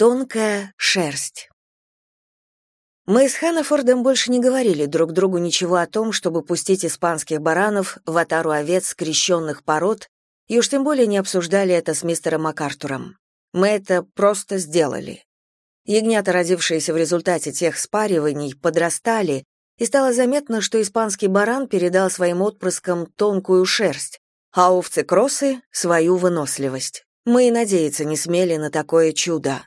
Тонкая шерсть. Мы с Ханафордом больше не говорили друг другу ничего о том, чтобы пустить испанских баранов в отару овец скрещенных пород, и уж тем более не обсуждали это с мистером МакАртуром. Мы это просто сделали. Ягнята, родившиеся в результате тех спариваний, подрастали, и стало заметно, что испанский баран передал своим отпрыскам тонкую шерсть, а овцы-кроссы — свою выносливость. Мы и надеяться не смели на такое чудо.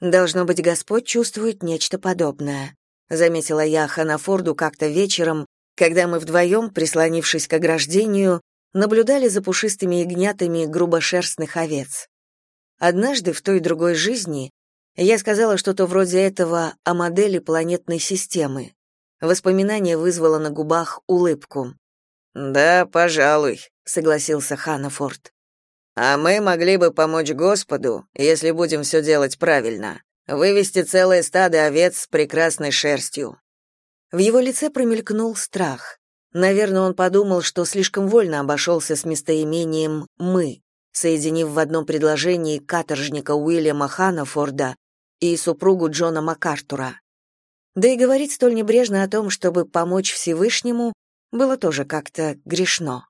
Должно быть, Господь чувствует нечто подобное, заметила я Ханафорду как-то вечером, когда мы вдвоем, прислонившись к ограждению, наблюдали за пушистыми ягнятами грубошерстных овец. Однажды в той другой жизни я сказала что-то вроде этого о модели планетной системы. Воспоминание вызвало на губах улыбку. «Да, пожалуй», — согласился Ханафорд. А мы могли бы помочь Господу, если будем все делать правильно. Вывести целое стадо овец с прекрасной шерстью. В его лице промелькнул страх. Наверное, он подумал, что слишком вольно обошелся с местоимением «мы», соединив в одном предложении каторжника Уильяма Ханафорда и супругу Джона МакАртура. Да и говорить столь небрежно о том, чтобы помочь Всевышнему, было тоже как-то грешно.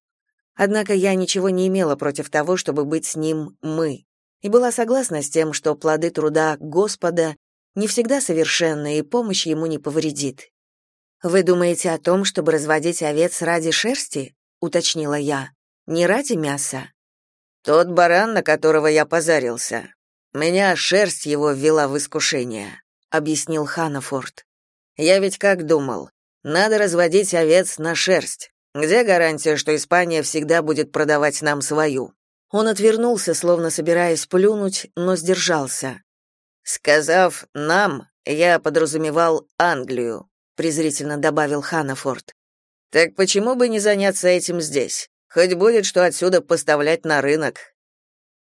Однако я ничего не имела против того, чтобы быть с ним мы, и была согласна с тем, что плоды труда Господа не всегда совершенны, и помощь ему не повредит. «Вы думаете о том, чтобы разводить овец ради шерсти?» — уточнила я. «Не ради мяса?» «Тот баран, на которого я позарился. Меня шерсть его ввела в искушение», — объяснил Ханафорд. «Я ведь как думал, надо разводить овец на шерсть. Где гарантия, что Испания всегда будет продавать нам свою? Он отвернулся, словно собираясь плюнуть, но сдержался. Сказав нам, я подразумевал Англию, презрительно добавил Ханафорд. Так почему бы не заняться этим здесь? Хоть будет что отсюда поставлять на рынок.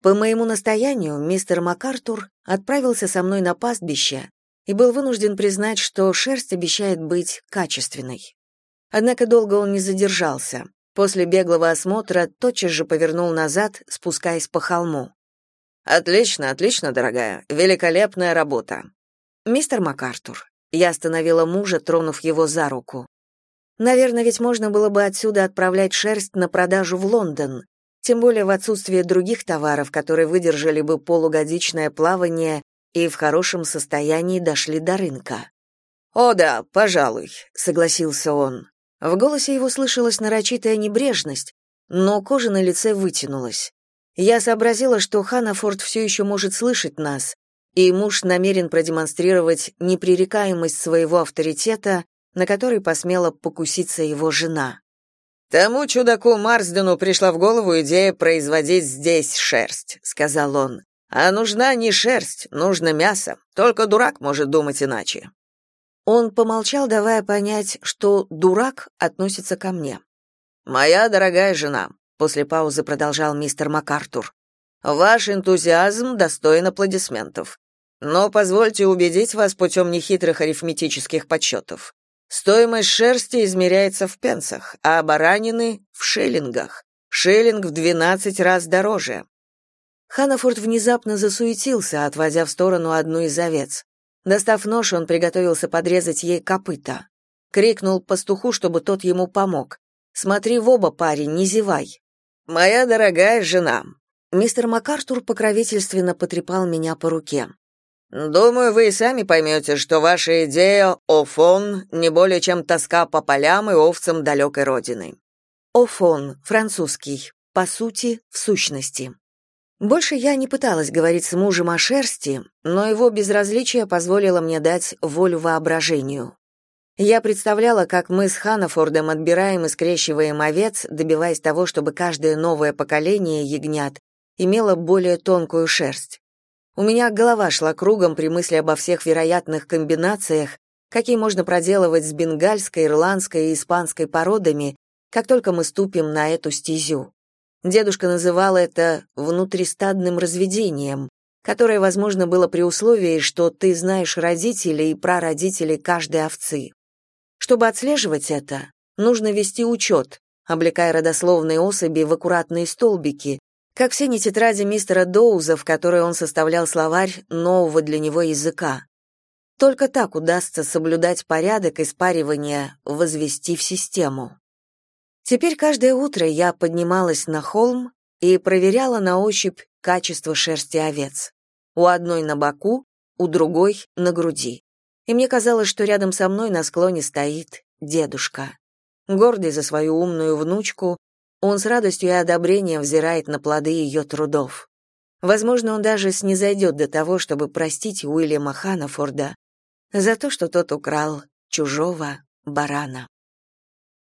По моему настоянию мистер МакАртур отправился со мной на пастбище и был вынужден признать, что шерсть обещает быть качественной. Однако долго он не задержался. После беглого осмотра тотчас же повернул назад, спускаясь по холму. «Отлично, отлично, дорогая. Великолепная работа». «Мистер МакАртур». Я остановила мужа, тронув его за руку. «Наверное, ведь можно было бы отсюда отправлять шерсть на продажу в Лондон, тем более в отсутствие других товаров, которые выдержали бы полугодичное плавание и в хорошем состоянии дошли до рынка». «О да, пожалуй», — согласился он. В голосе его слышалась нарочитая небрежность, но кожа на лице вытянулась. Я сообразила, что Ханафорд все еще может слышать нас, и муж намерен продемонстрировать непререкаемость своего авторитета, на который посмела покуситься его жена. «Тому чудаку Марсдену пришла в голову идея производить здесь шерсть», — сказал он. «А нужна не шерсть, нужно мясо. Только дурак может думать иначе». Он помолчал, давая понять, что дурак относится ко мне. «Моя дорогая жена», — после паузы продолжал мистер МакАртур, «ваш энтузиазм достоин аплодисментов. Но позвольте убедить вас путем нехитрых арифметических подсчетов. Стоимость шерсти измеряется в пенсах, а баранины — в шиллингах. Шиллинг в 12 раз дороже». Ханафорд внезапно засуетился, отводя в сторону одну из овец. Достав нож, он приготовился подрезать ей копыта. Крикнул пастуху, чтобы тот ему помог. «Смотри в оба, парень, не зевай». «Моя дорогая жена». Мистер МакАртур покровительственно потрепал меня по руке. «Думаю, вы и сами поймете, что ваша идея «Офон» не более чем тоска по полям и овцам далекой родины». «Офон», французский, по сути, в сущности. Больше я не пыталась говорить с мужем о шерсти, но его безразличие позволило мне дать волю воображению. Я представляла, как мы с Ханафордом отбираем и скрещиваем овец, добиваясь того, чтобы каждое новое поколение ягнят имело более тонкую шерсть. У меня голова шла кругом при мысли обо всех вероятных комбинациях, какие можно проделывать с бенгальской, ирландской и испанской породами, как только мы ступим на эту стезю. Дедушка называл это внутристадным разведением, которое возможно было при условии, что ты знаешь родителей и прародителей каждой овцы. Чтобы отслеживать это, нужно вести учет, облекая родословные особи в аккуратные столбики, как все не тетради мистера Доуза, в которой он составлял словарь нового для него языка. Только так удастся соблюдать порядок и спаривания, возвести в систему. Теперь каждое утро я поднималась на холм и проверяла на ощупь качество шерсти овец. У одной на боку, у другой — на груди. И мне казалось, что рядом со мной на склоне стоит дедушка. Гордый за свою умную внучку, он с радостью и одобрением взирает на плоды ее трудов. Возможно, он даже снизойдет до того, чтобы простить Уильяма Ханафорда за то, что тот украл чужого барана.